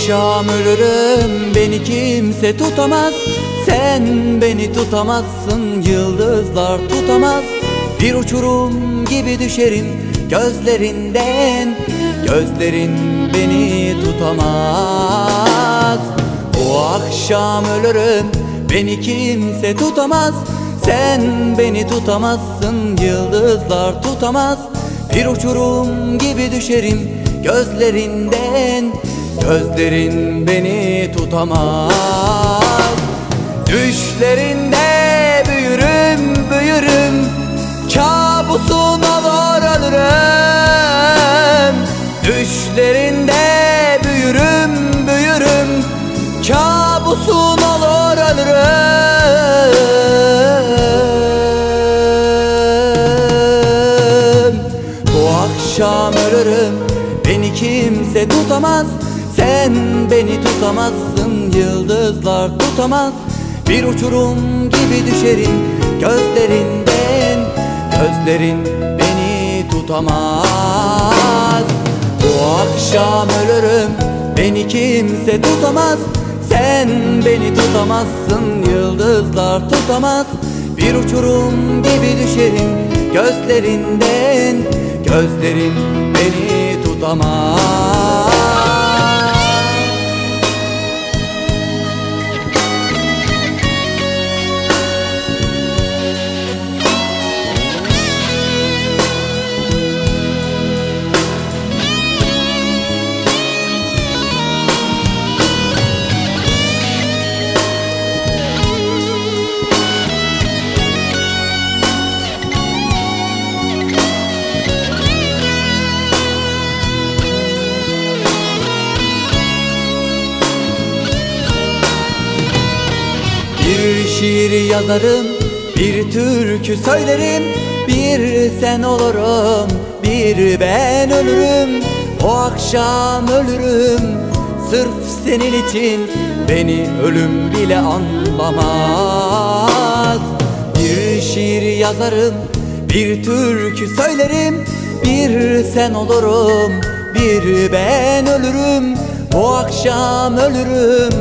akşam ölürüm beni kimse tutamaz. Sen beni tutamazsın yıldızlar tutamaz. Bir uçurum gibi düşerim gözlerinden. Gözlerin beni tutamaz. O akşam ölürüm beni kimse tutamaz. Sen beni tutamazsın yıldızlar tutamaz. Bir uçurum gibi düşerim gözlerinden Gözlerin beni tutamaz. Düşlerinde büyürüm büyürüm. Kabusun olur ölürüm Düşlerinde büyürüm büyürüm. Kabusun olur ölürüm Bu akşam ölürüm. Beni kimse tutamaz Sen beni tutamazsın Yıldızlar tutamaz. Bir uçurum gibi düşerim Gözlerinden. Gözlerin beni tutamaz. Bu akşam ölürüm Beni kimse tutamaz. Sen beni tutamazsın Yıldızlar tutamaz. Bir uçurum gibi düşerim Gözlerinden. Gözlerin beni tutamaz Bir şiir yazarım, bir türkü söylerim Bir sen olurum, bir ben ölürüm. O akşam ölürüm, sırf senin için Beni ölüm bile anlamaz. Bir şiir yazarım, bir türkü söylerim Bir sen olurum, bir ben ölürüm. O akşam ölürüm,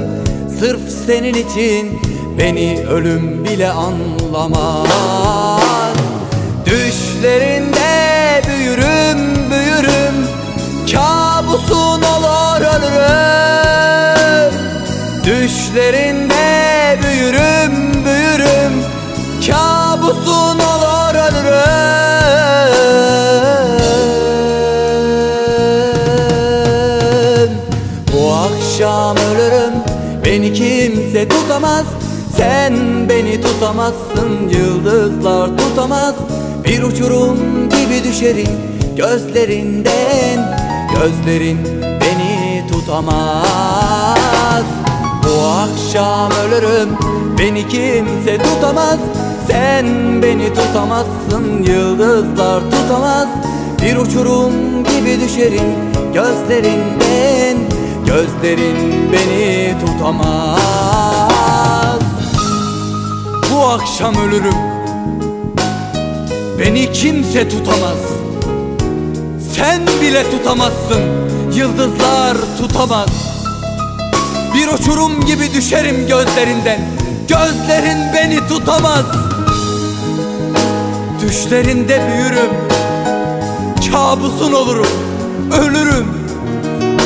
sırf senin için Beni ölüm bile anlamaz. Düşlerinde büyürüm büyürüm. Kabusun olur ölürüm Düşlerinde büyürüm büyürüm. Kabusun olur ölürüm Bu akşam ölürüm. Beni kimse tutamaz Sen beni tutamazsın Yıldızlar tutamaz. Bir uçurum gibi düşerim Gözlerinden. Gözlerin beni tutamaz. Bu akşam ölürüm Beni kimse tutamaz. Sen beni tutamazsın Yıldızlar tutamaz. Bir uçurum gibi düşerim Gözlerinden. Gözlerin beni tutamaz akşam ölürüm. Beni kimse tutamaz. Sen bile tutamazsın. Yıldızlar tutamaz. Bir uçurum gibi düşerim gözlerinden. Gözlerin beni tutamaz. Düşlerinde büyürüm. Kabusun olurum. Ölürüm.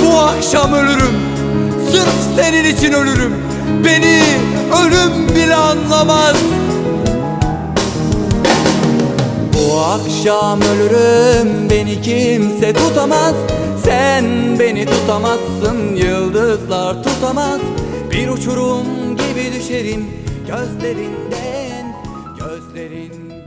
Bu akşam ölürüm. Sırf senin için ölürüm Beni ölüm bile anlamaz. Bu akşam ölürüm Beni kimse tutamaz. Sen beni tutamazsın Yıldızlar tutamaz. Bir uçurum gibi düşerim Gözlerinden Gözlerin beni tutamaz